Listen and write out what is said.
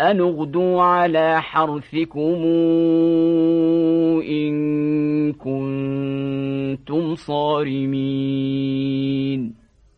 أن اغدوا على حرثكم إن كنتم صارمين